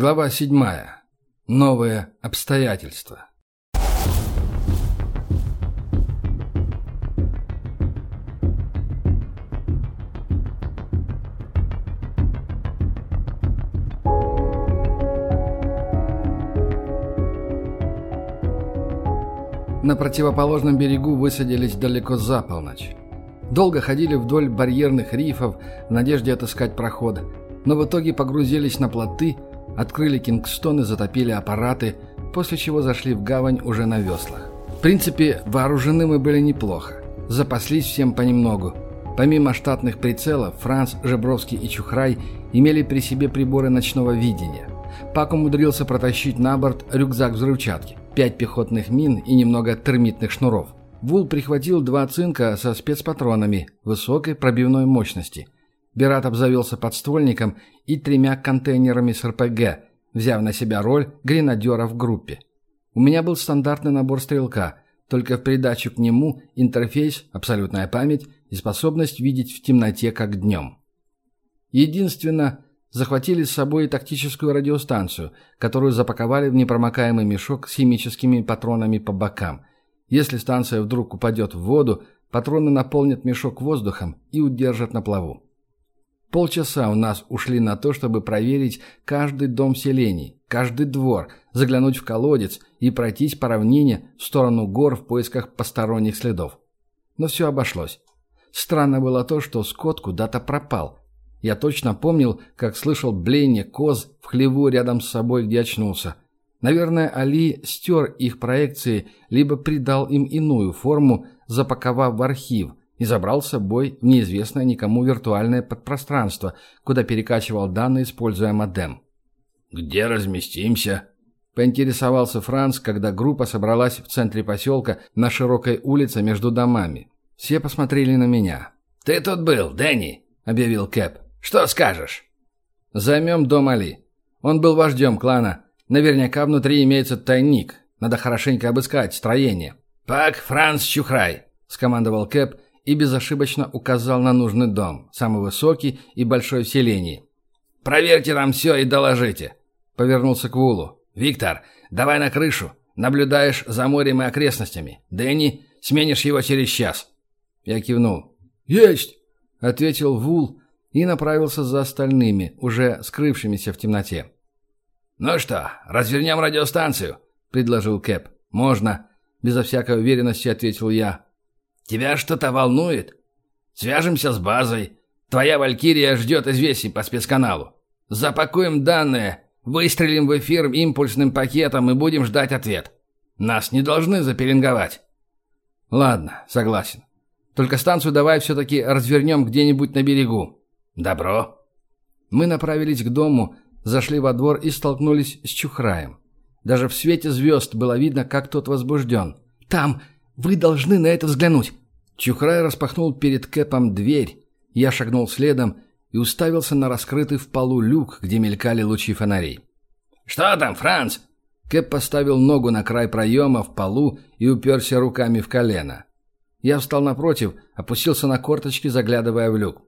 Глава 7. Новые обстоятельства. На противоположном берегу высадились далеко за полночь. Долго ходили вдоль барьерных рифов в надежде отыскать проход, но в итоге погрузились на плоты, открыли Кингстон и затопили аппараты, после чего зашли в гавань уже на веслах. В принципе, вооружены мы были неплохо. Запаслись всем понемногу. Помимо штатных прицелов, Франц, Жебровский и Чухрай имели при себе приборы ночного видения. Пак умудрился протащить на борт рюкзак взрывчатки – пять пехотных мин и немного термитных шнуров. Вул прихватил два цинка со спецпатронами высокой пробивной мощности. Бират обзавелся подствольником и тремя контейнерами с РПГ, взяв на себя роль гренадера в группе. У меня был стандартный набор стрелка, только в придачу к нему интерфейс, абсолютная память и способность видеть в темноте как днем. Единственно, захватили с собой тактическую радиостанцию, которую запаковали в непромокаемый мешок с химическими патронами по бокам. Если станция вдруг упадет в воду, патроны наполнят мешок воздухом и удержат на плаву. Полчаса у нас ушли на то, чтобы проверить каждый дом селений, каждый двор, заглянуть в колодец и пройтись по равнине в сторону гор в поисках посторонних следов. Но все обошлось. Странно было то, что скот куда-то пропал, я точно помнил, как слышал блеяние коз в хлеву рядом с собой, где очнулся. Наверное, Али стер их проекции, либо придал им иную форму, запаковав в архив, и забрал с собой в неизвестное никому виртуальное подпространство, куда перекачивал данные, используя модем. «Где разместимся?» – поинтересовался Франц, когда группа собралась в центре поселка на широкой улице между домами. Все посмотрели на меня. «Ты тут был, Дэнни?» – объявил Кэп. Что скажешь?» «Займем дом Али. Он был вождем клана. Наверняка внутри имеется тайник. Надо хорошенько обыскать строение». «Пак Франц Чухрай», — скомандовал Кэп и безошибочно указал на нужный дом, самый высокий и большой в селении. «Проверьте там все и доложите», — повернулся к Вулу. «Виктор, давай на крышу. Наблюдаешь за морем и окрестностями. Дэнни, сменишь его через час». Я кивнул. «Есть!» — ответил Вул, и направился за остальными, уже скрывшимися в темноте. «Ну что, развернем радиостанцию?» — предложил Кэп. «Можно», — безо всякой уверенности ответил я. «Тебя что-то волнует? Свяжемся с базой. Твоя Валькирия ждет известий по спецканалу. Запакуем данные, выстрелим в эфир импульсным пакетом и будем ждать ответ. Нас не должны запеленговать». «Ладно, согласен. Только станцию давай все-таки развернем где-нибудь на берегу. «Добро». Мы направились к дому, зашли во двор и столкнулись с Чухраем. Даже в свете звезд было видно, как тот возбужден. «Там! Вы должны на это взглянуть!» Чухрай распахнул перед Кэпом дверь. Я шагнул следом и уставился на раскрытый в полу люк, где мелькали лучи фонарей. «Что там, Франц?» Кэп поставил ногу на край проема в полу и уперся руками в колено. Я встал напротив, опустился на корточки, заглядывая в люк.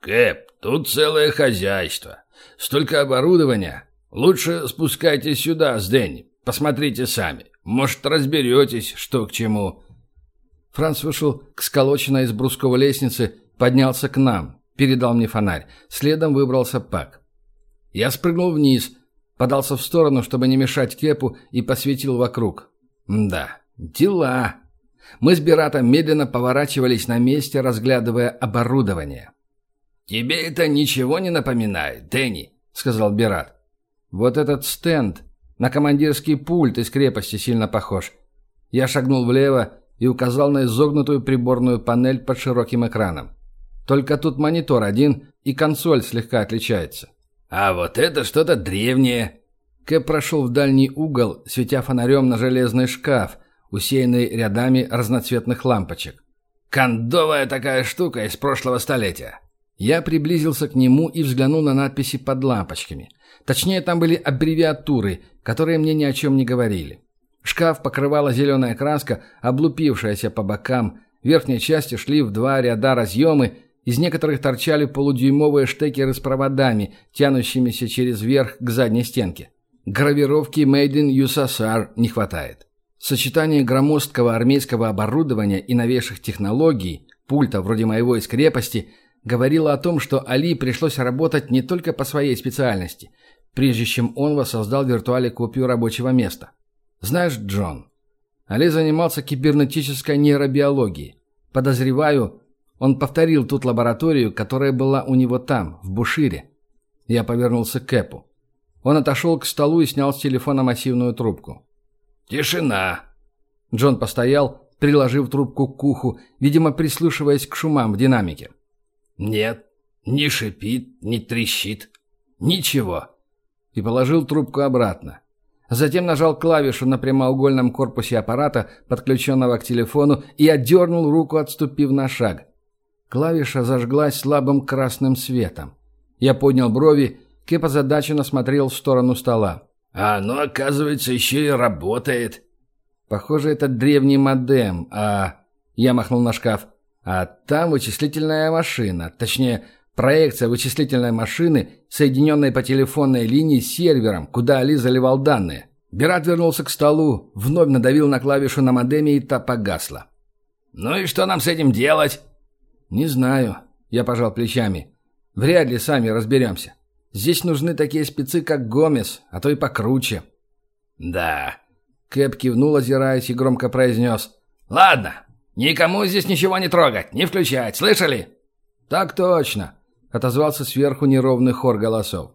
«Кэп, тут целое хозяйство. Столько оборудования. Лучше спускайтесь сюда с Дэнни. Посмотрите сами. Может, разберетесь, что к чему». Франц вышел к сколоченной из брусковой лестницы, поднялся к нам, передал мне фонарь. Следом выбрался Пак. Я спрыгнул вниз, подался в сторону, чтобы не мешать Кепу, и посветил вокруг. Да, дела. Мы с Биратом медленно поворачивались на месте, разглядывая оборудование. «Тебе это ничего не напоминает, Дэнни?» — сказал Бират. «Вот этот стенд на командирский пульт из крепости сильно похож». Я шагнул влево и указал на изогнутую приборную панель под широким экраном. Только тут монитор один, и консоль слегка отличается. «А вот это что-то древнее!» Кэп прошел в дальний угол, светя фонарем на железный шкаф, усеянный рядами разноцветных лампочек. «Кондовая такая штука из прошлого столетия. Я приблизился к нему и взглянул на надписи под лампочками. Точнее, там были аббревиатуры, которые мне ни о чем не говорили. Шкаф покрывала зеленая краска, облупившаяся по бокам. В верхней части шли в два ряда разъемы, Из некоторых торчали полудюймовые штекеры с проводами, тянущимися через верх к задней стенке. Гравировки «Made in USSR» не хватает. Сочетание громоздкого армейского оборудования и новейших технологий, пульта вроде моего из крепости, говорило о том, что Али пришлось работать не только по своей специальности, прежде чем он воссоздал в виртуале копию рабочего места. Знаешь, Джон, Али занимался кибернетической нейробиологией. Подозреваю, он повторил тут лабораторию, которая была у него там, в Бушире. Я повернулся к Кэпу. Он отошел к столу и снял с телефона массивную трубку. «Тишина!» Джон постоял, приложив трубку к уху, видимо, прислушиваясь к шумам в динамике. «Нет, не шипит, не трещит. Ничего!» И положил трубку обратно. Затем нажал клавишу на прямоугольном корпусе аппарата, подключенного к телефону, и отдернул руку, отступив на шаг. Клавиша зажглась слабым красным светом. Я поднял брови, Кэп озадаченно смотрел в сторону стола. «А оно, оказывается, еще и работает». «Похоже, это древний модем, а...» Я махнул на шкаф. «А там вычислительная машина, точнее, Проекция вычислительной машины, соединенной по телефонной линии с сервером, куда Али заливал данные. Бират вернулся к столу, вновь надавил на клавишу на модеме и та погасла. «Ну и что нам с этим делать?» «Не знаю», — я пожал плечами. «Вряд ли сами разберемся. Здесь нужны такие спецы, как Гомес, а то и покруче». «Да». Кэп кивнул, озираясь, и громко произнес. «Ладно, никому здесь ничего не трогать, не включать, слышали?» «Так точно», Отозвался сверху неровный хор голосов.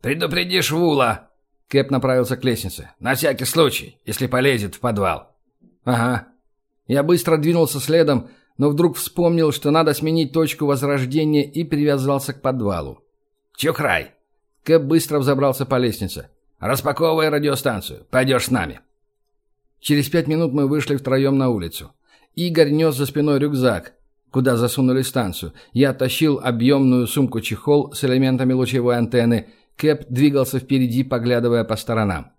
«Предупреди Швула!» Кэп направился к лестнице. «На всякий случай, если полезет в подвал». «Ага». Я быстро двинулся следом, но вдруг вспомнил, что надо сменить точку возрождения и привязался к подвалу. «Чухрай!» Кэп быстро взобрался по лестнице. «Распаковывай радиостанцию. Пойдешь с нами». Через пять минут мы вышли втроем на улицу. Игорь нес за спиной рюкзак куда засунули станцию. Я тащил объемную сумку-чехол с элементами лучевой антенны. Кэп двигался впереди, поглядывая по сторонам.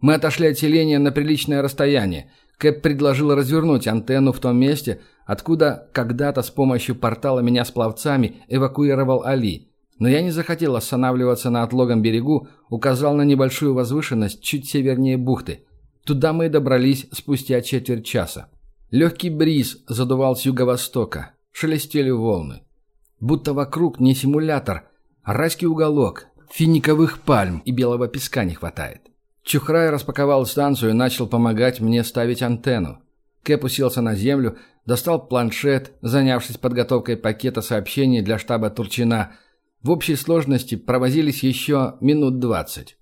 Мы отошли от селения на приличное расстояние. Кэп предложил развернуть антенну в том месте, откуда когда-то с помощью портала меня с пловцами эвакуировал Али. Но я не захотел останавливаться на отлогом берегу, указал на небольшую возвышенность чуть севернее бухты. Туда мы добрались спустя четверть часа. Легкий бриз задувал с юго-востока шелестели волны. Будто вокруг не симулятор, а райский уголок, финиковых пальм и белого песка не хватает. Чухрай распаковал станцию и начал помогать мне ставить антенну. Кэп уселся на землю, достал планшет, занявшись подготовкой пакета сообщений для штаба Турчина. В общей сложности провозились еще минут двадцать.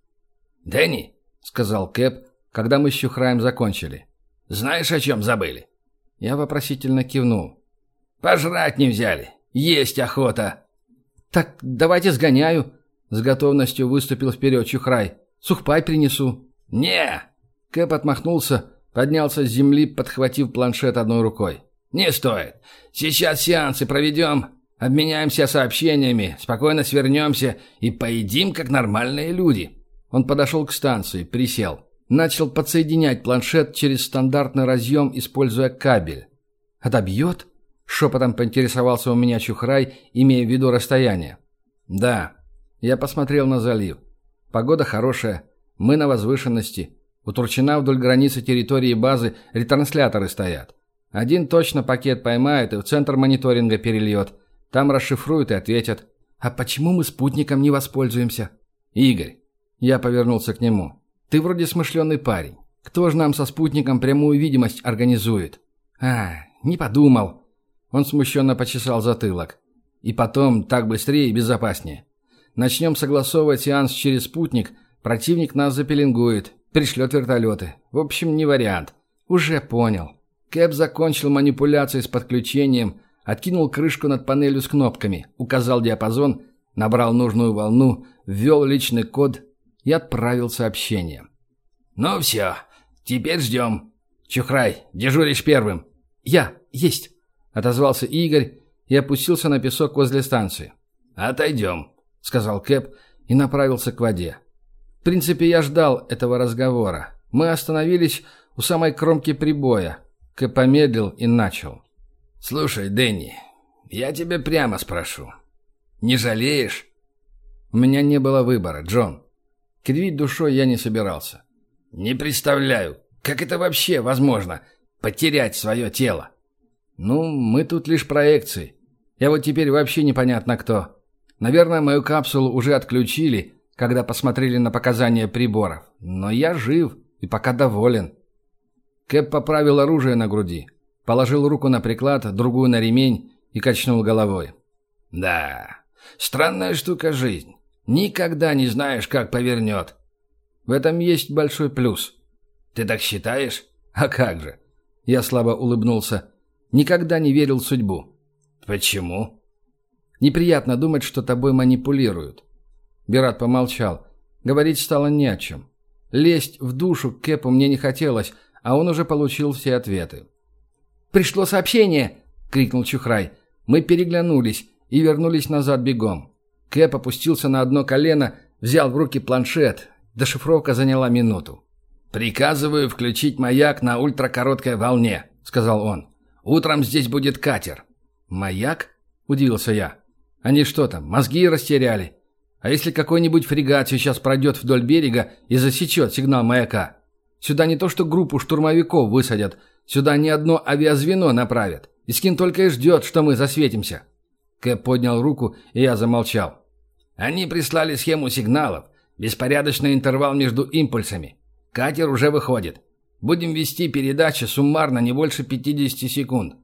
«Дэнни», — сказал Кэп, когда мы с Чухраем закончили, — «знаешь, о чем забыли?» Я вопросительно кивнул. Пожрать не взяли. Есть охота. Так давайте сгоняю. С готовностью выступил вперед Чухрай. Сухпай принесу. Не. Кэп отмахнулся, поднялся с земли, подхватив планшет одной рукой. Не стоит. Сейчас сеансы проведем. Обменяемся сообщениями, спокойно свернемся и поедим, как нормальные люди. Он подошел к станции, присел. Начал подсоединять планшет через стандартный разъем, используя кабель. «Отобьет?» Шепотом поинтересовался у меня Чухрай, имея в виду расстояние. «Да». Я посмотрел на залив. Погода хорошая. Мы на возвышенности. У Турчина вдоль границы территории базы ретрансляторы стоят. Один точно пакет поймает и в центр мониторинга перельет. Там расшифруют и ответят. «А почему мы спутником не воспользуемся?» «Игорь». Я повернулся к нему. «Ты вроде смышленый парень. Кто же нам со спутником прямую видимость организует?» «А, не подумал». Он смущенно почесал затылок. И потом, так быстрее и безопаснее. Начнем согласовывать сеанс через спутник, противник нас запеленгует, пришлет вертолеты. В общем, не вариант. Уже понял. Кэп закончил манипуляции с подключением, откинул крышку над панелью с кнопками, указал диапазон, набрал нужную волну, ввел личный код и отправил сообщение. «Ну все, теперь ждем. Чухрай, дежуришь первым». «Я, есть». Отозвался Игорь и опустился на песок возле станции. «Отойдем», — сказал Кэп и направился к воде. В принципе, я ждал этого разговора. Мы остановились у самой кромки прибоя. Кэп помедлил и начал. «Слушай, Дэнни, я тебе прямо спрошу. Не жалеешь?» У меня не было выбора, Джон. Кривить душой я не собирался. «Не представляю, как это вообще возможно, потерять свое тело?» «Ну, мы тут лишь проекции. Я вот теперь вообще непонятно кто. Наверное, мою капсулу уже отключили, когда посмотрели на показания приборов. Но я жив и пока доволен». Кэп поправил оружие на груди, положил руку на приклад, другую на ремень и качнул головой. «Да, странная штука жизнь. Никогда не знаешь, как повернет». «В этом есть большой плюс». «Ты так считаешь?» «А как же?» Я слабо улыбнулся. «Никогда не верил в судьбу». «Почему?» «Неприятно думать, что тобой манипулируют». Бират помолчал. Говорить стало не о чем. Лезть в душу к Кэпу мне не хотелось, а он уже получил все ответы. «Пришло сообщение!» — крикнул Чухрай. Мы переглянулись и вернулись назад бегом. Кэп опустился на одно колено, взял в руки планшет. Дешифровка заняла минуту. «Приказываю включить маяк на ультракороткой волне», — сказал он. «Утром здесь будет катер». «Маяк?» — удивился я. «Они что там, мозги растеряли? А если какой-нибудь фрегат сейчас пройдет вдоль берега и засечет сигнал маяка? Сюда не то что группу штурмовиков высадят, сюда не одно авиазвено направят. Искин только и ждет, что мы засветимся». Кэп поднял руку, и я замолчал. «Они прислали схему сигналов. Беспорядочный интервал между импульсами. Катер уже выходит. Будем вести передачи суммарно не больше 50 секунд.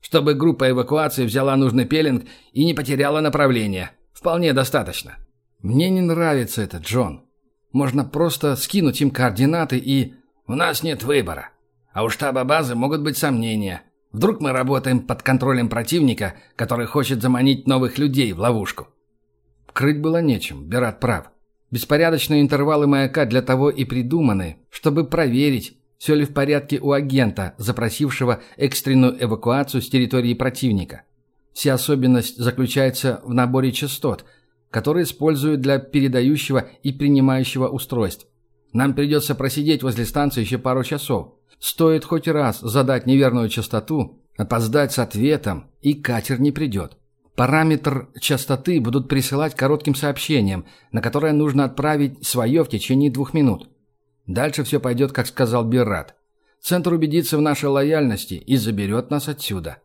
Чтобы группа эвакуации взяла нужный пеленг и не потеряла направление. Вполне достаточно». «Мне не нравится это, Джон. Можно просто скинуть им координаты и...» У нас нет выбора. А у штаба базы могут быть сомнения. Вдруг мы работаем под контролем противника, который хочет заманить новых людей в ловушку. Крыть было нечем, Берат прав. Беспорядочные интервалы маяка для того и придуманы, чтобы проверить, все ли в порядке у агента, запросившего экстренную эвакуацию с территории противника. Вся особенность заключается в наборе частот, которые используют для передающего и принимающего устройств. Нам придется просидеть возле станции еще пару часов. Стоит хоть раз задать неверную частоту, опоздать с ответом, и катер не придет. Параметр частоты будут присылать коротким сообщением, на которое нужно отправить свое в течение двух минут. Дальше все пойдет, как сказал Бират. Центр убедится в нашей лояльности и заберет нас отсюда.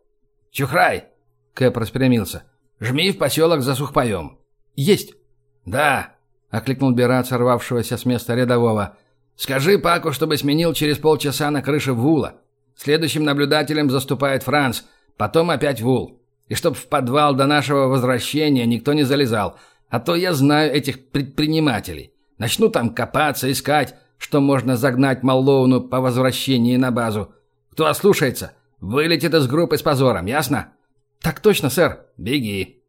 «Чухрай!» — Кэп распрямился. «Жми в поселок за сухпоем». «Есть!» «Да, — окликнул Берат, сорвавшегося с места рядового. «Скажи Паку, чтобы сменил через полчаса на крыше Вула. Следующим наблюдателем заступает Франц, потом опять Вул. И чтоб в подвал до нашего возвращения никто не залезал, а то я знаю этих предпринимателей. Начну там копаться, искать, что можно загнать Маллоуну по возвращении на базу. Кто ослушается, вылетит из группы с позором, ясно?» «Так точно, сэр. Беги».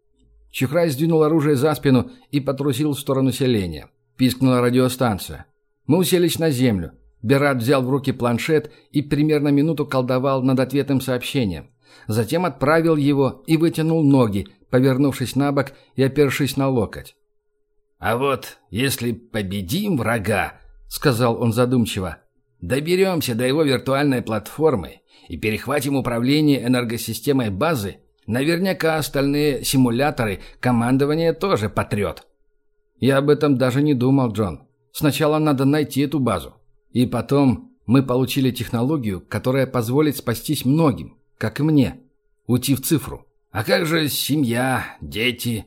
Чухрай сдвинул оружие за спину и потрусил в сторону селения. Пискнула радиостанция. Мы уселись на землю. Берат взял в руки планшет и примерно минуту колдовал над ответным сообщением. Затем отправил его и вытянул ноги, повернувшись на бок и опершись на локоть. «А вот если победим врага», — сказал он задумчиво, — «доберемся до его виртуальной платформы и перехватим управление энергосистемой базы, Наверняка остальные симуляторы командование тоже потрет. Я об этом даже не думал, Джон. Сначала надо найти эту базу. И потом мы получили технологию, которая позволит спастись многим, как и мне. Уйти в цифру. А как же семья, дети?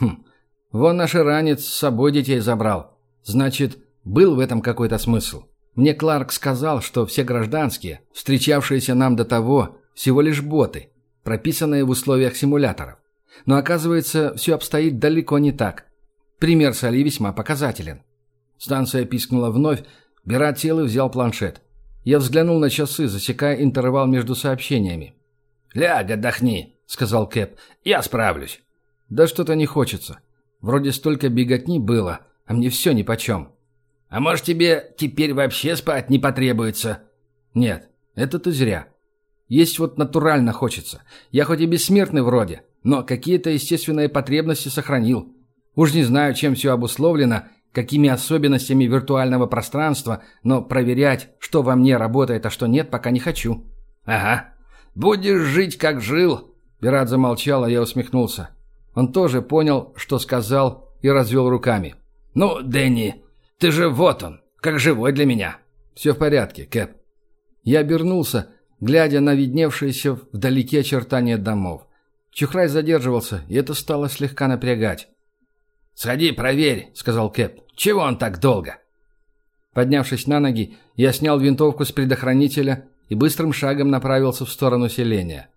Хм, вон наш иранец с собой детей забрал. Значит, был в этом какой-то смысл. Мне Кларк сказал, что все гражданские, встречавшиеся нам до того, всего лишь боты – прописанные в условиях симуляторов. Но оказывается, все обстоит далеко не так. Пример Сали весьма показателен. Станция пискнула вновь, Берат сел взял планшет. Я взглянул на часы, засекая интервал между сообщениями. «Ляг, отдохни», — сказал Кэп. «Я справлюсь». «Да что-то не хочется. Вроде столько беготни было, а мне все нипочем». «А может, тебе теперь вообще спать не потребуется?» «Нет, это ты зря. Есть вот натурально хочется. Я хоть и бессмертный вроде, но какие-то естественные потребности сохранил. Уж не знаю, чем все обусловлено, какими особенностями виртуального пространства, но проверять, что во мне работает, а что нет, пока не хочу. Ага. Будешь жить, как жил. Пират замолчал, а я усмехнулся. Он тоже понял, что сказал, и развел руками. «Ну, Дэнни, ты же вот он, как живой для меня». «Все в порядке, Кэп». Я обернулся, глядя на видневшиеся вдалеке очертания домов. Чухрай задерживался, и это стало слегка напрягать. «Сходи, проверь», — сказал Кэп. «Чего он так долго?» Поднявшись на ноги, я снял винтовку с предохранителя и быстрым шагом направился в сторону селения.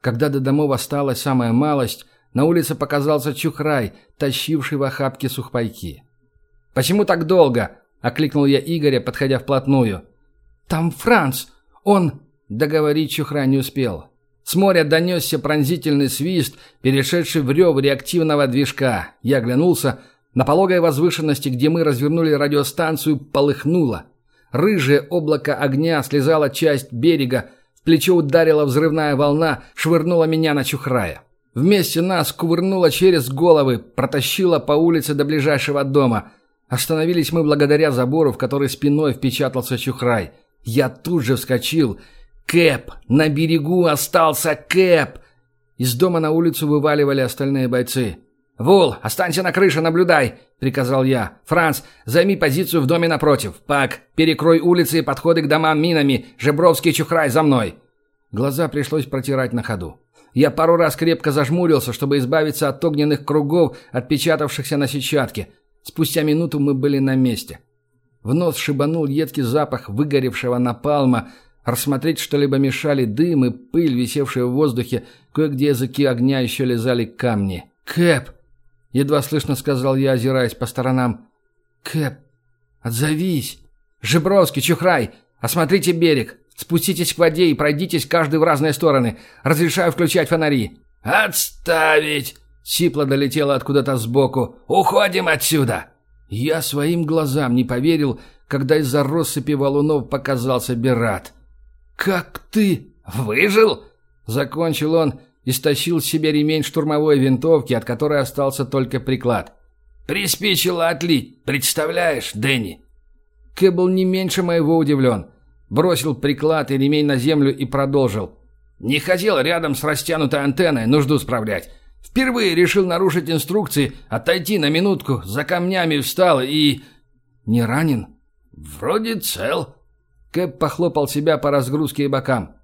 Когда до домов осталась самая малость, на улице показался Чухрай, тащивший в охапке сухпайки. «Почему так долго?» — окликнул я Игоря, подходя вплотную. «Там Франц! Он...» — договорить Чухрай не успел. С моря донесся пронзительный свист, перешедший в рев реактивного движка. Я оглянулся. На пологой возвышенности, где мы развернули радиостанцию, полыхнуло. Рыжее облако огня слезало часть берега, в плечо ударила взрывная волна, швырнула меня на чухрая. Вместе нас кувырнуло через головы, протащило по улице до ближайшего дома. Остановились мы благодаря забору, в который спиной впечатался чухрай. Я тут же вскочил — Кэп! На берегу остался Кэп!» Из дома на улицу вываливали остальные бойцы. «Вул, останься на крыше, наблюдай!» — приказал я. «Франц, займи позицию в доме напротив. Пак, перекрой улицы и подходы к домам минами. Жебровский чухрай за мной!» Глаза пришлось протирать на ходу. Я пару раз крепко зажмурился, чтобы избавиться от огненных кругов, отпечатавшихся на сетчатке. Спустя минуту мы были на месте. В нос шибанул едкий запах выгоревшего напалма, Рассмотреть что-либо мешали дым и пыль, висевшие в воздухе, кое-где языки огня еще лизали камни. «Кэп!» — едва слышно сказал я, озираясь по сторонам. «Кэп, отзовись!» «Жебровский, Чухрай, осмотрите берег! Спуститесь к воде и пройдитесь каждый в разные стороны. Разрешаю включать фонари!» «Отставить!» — сипло долетело откуда-то сбоку. «Уходим отсюда!» Я своим глазам не поверил, когда из-за россыпи валунов показался Берат. «Как ты выжил?» Закончил он и стащил с себя ремень штурмовой винтовки, от которой остался только приклад. «Приспичило отлить, представляешь, Дэнни?» Кэ был не меньше моего удивлен. Бросил приклад и ремень на землю и продолжил. «Не хотел рядом с растянутой антенной нужду справлять. Впервые решил нарушить инструкции, отойти на минутку, за камнями встал и...» «Не ранен?» «Вроде цел», Кэп похлопал себя по разгрузке и бокам.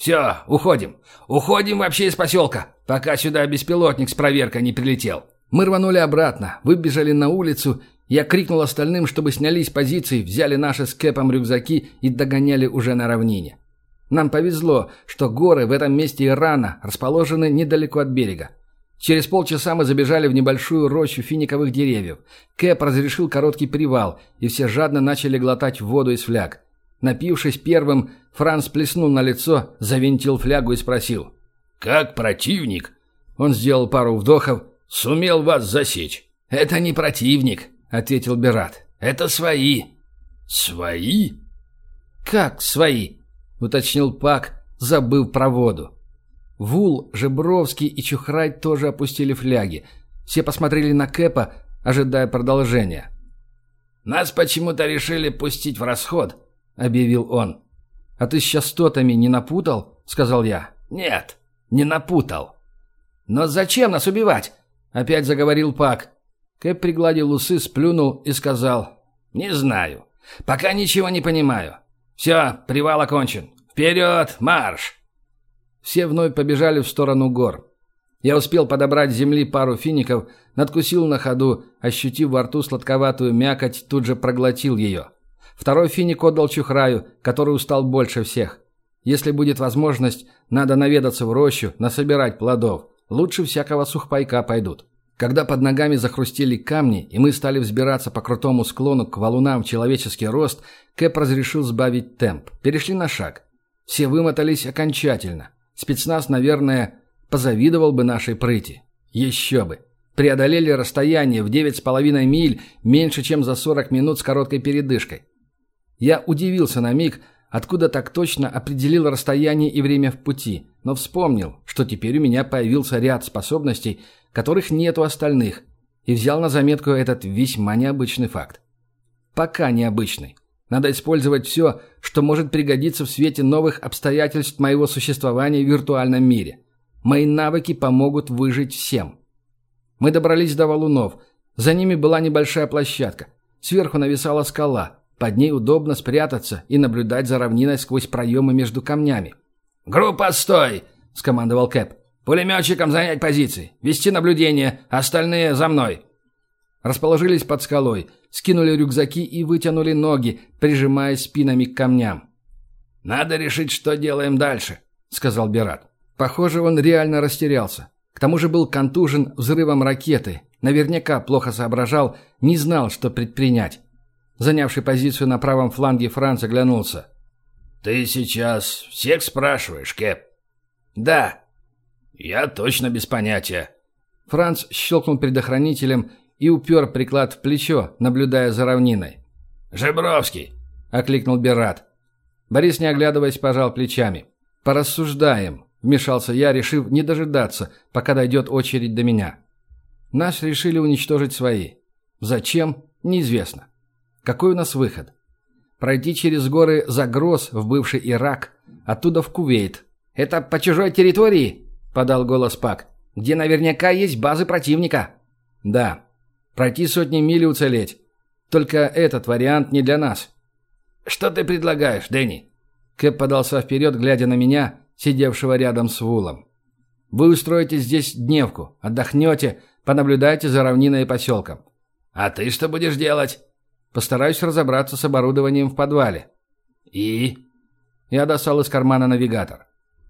«Все, уходим. Уходим вообще из поселка, пока сюда беспилотник с проверкой не прилетел». Мы рванули обратно, выбежали на улицу. Я крикнул остальным, чтобы снялись позиции, взяли наши с Кэпом рюкзаки и догоняли уже на равнине. Нам повезло, что горы в этом месте Ирана расположены недалеко от берега. Через полчаса мы забежали в небольшую рощу финиковых деревьев. Кэп разрешил короткий привал, и все жадно начали глотать воду из фляг. Напившись первым, Франц плеснул на лицо, завинтил флягу и спросил. «Как противник?» Он сделал пару вдохов. «Сумел вас засечь». «Это не противник», — ответил Берат. «Это свои». «Свои?» «Как свои?» — уточнил Пак, забыв про воду. Вул, Жебровский и Чухрай тоже опустили фляги. Все посмотрели на Кэпа, ожидая продолжения. «Нас почему-то решили пустить в расход», объявил он. «А ты с частотами не напутал?» — сказал я. «Нет, не напутал». «Но зачем нас убивать?» — опять заговорил Пак. Кэп пригладил усы, сплюнул и сказал. «Не знаю. Пока ничего не понимаю. Все, привал окончен. Вперед, марш!» Все вновь побежали в сторону гор. Я успел подобрать с земли пару фиников, надкусил на ходу, ощутив во рту сладковатую мякоть, тут же проглотил ее. Второй финик отдал Чухраю, который устал больше всех. Если будет возможность, надо наведаться в рощу, насобирать плодов. Лучше всякого сухпайка пойдут. Когда под ногами захрустили камни, и мы стали взбираться по крутому склону к валунам в человеческий рост, Кэп разрешил сбавить темп. Перешли на шаг. Все вымотались окончательно. Спецназ, наверное, позавидовал бы нашей прыти. Еще бы. Преодолели расстояние в девять с половиной миль меньше, чем за 40 минут с короткой передышкой. Я удивился на миг, откуда так точно определил расстояние и время в пути, но вспомнил, что теперь у меня появился ряд способностей, которых нет у остальных, и взял на заметку этот весьма необычный факт. Пока необычный. Надо использовать все, что может пригодиться в свете новых обстоятельств моего существования в виртуальном мире. Мои навыки помогут выжить всем. Мы добрались до валунов. За ними была небольшая площадка. Сверху нависала скала. Под ней удобно спрятаться и наблюдать за равниной сквозь проемы между камнями. «Группа, стой!» — скомандовал Кэп. «Пулеметчикам занять позиции, вести наблюдение, остальные за мной». Расположились под скалой, скинули рюкзаки и вытянули ноги, прижимаясь спинами к камням. «Надо решить, что делаем дальше», — сказал Берат. Похоже, он реально растерялся. К тому же был контужен взрывом ракеты. Наверняка плохо соображал, не знал, что предпринять. Занявший позицию на правом фланге Франц оглянулся. «Ты сейчас всех спрашиваешь, Кэп?» «Да». «Я точно без понятия». Франц щелкнул предохранителем и упер приклад в плечо, наблюдая за равниной. «Жебровский!» — окликнул Берат. Борис, не оглядываясь, пожал плечами. «Порассуждаем», — вмешался я, решив не дожидаться, пока дойдет очередь до меня. Нас решили уничтожить свои. Зачем? Неизвестно. Какой у нас выход? Пройти через горы Загроз в бывший Ирак, оттуда в Кувейт. «Это по чужой территории?» — подал голос Пак. «Где наверняка есть базы противника». «Да», Пройти сотни миль и уцелеть. Только этот вариант не для нас. «Что ты предлагаешь, Дэнни?» Кэп подался вперед, глядя на меня, сидевшего рядом с Вулом. «Вы устроите здесь дневку, отдохнете, понаблюдайте за равниной и поселком». «А ты что будешь делать?» «Постараюсь разобраться с оборудованием в подвале». «И?» Я достал из кармана навигатор.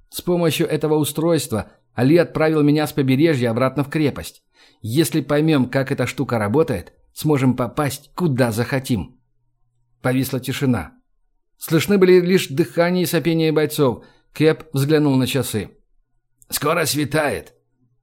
С помощью этого устройства Али отправил меня с побережья обратно в крепость. Если поймем, как эта штука работает, сможем попасть куда захотим. Повисла тишина. Слышны были лишь дыхание и сопение бойцов. Кэп взглянул на часы. «Скоро светает!»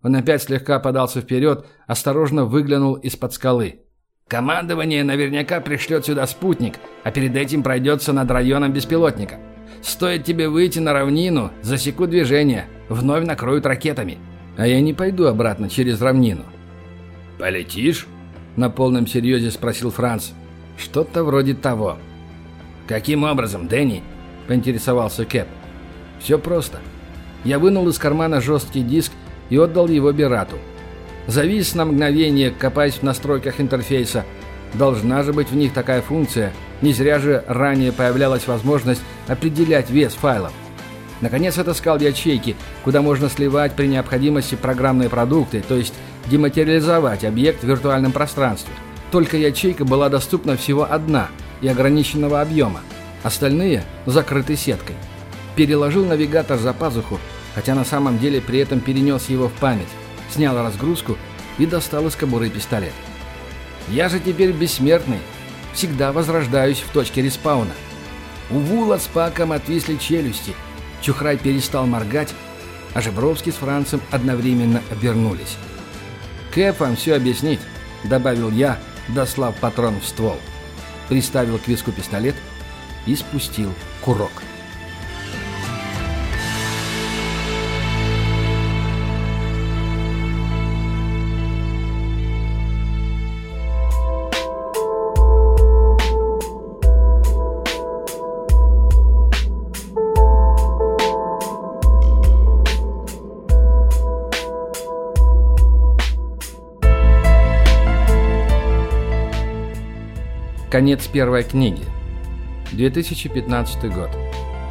Он опять слегка подался вперед, осторожно выглянул из-под скалы. «Командование наверняка пришлет сюда спутник, а перед этим пройдется над районом беспилотника. Стоит тебе выйти на равнину, засекут движение, вновь накроют ракетами». «А я не пойду обратно через равнину. «Полетишь?» — на полном серьезе спросил Франц. «Что-то вроде того». «Каким образом, Дэнни?» — поинтересовался Кэп. «Все просто. Я вынул из кармана жесткий диск и отдал его Бирату. Завис на мгновение, копаясь в настройках интерфейса. Должна же быть в них такая функция. Не зря же ранее появлялась возможность определять вес файлов. Наконец отыскал ячейки, куда можно сливать при необходимости программные продукты, то есть дематериализовать объект в виртуальном пространстве. Только ячейка была доступна всего одна и ограниченного объема. Остальные закрыты сеткой. Переложил навигатор за пазуху, хотя на самом деле при этом перенес его в память. Снял разгрузку и достал из кобуры пистолет. Я же теперь бессмертный. Всегда возрождаюсь в точке респауна. У Вула с Паком отвисли челюсти. Чухрай перестал моргать, а Жебровский с Францем одновременно обернулись. «Кэп все объяснить», — добавил я, дослав патрон в ствол. Приставил к виску пистолет и спустил курок. Конец первой книги. 2015 год.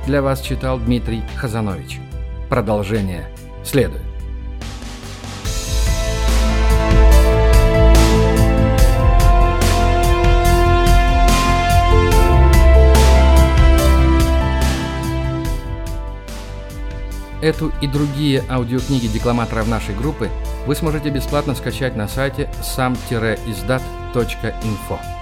Для вас читал Дмитрий Хазанович. Продолжение следует. Эту и другие аудиокниги декламаторов нашей группы вы сможете бесплатно скачать на сайте sam-izdat.info.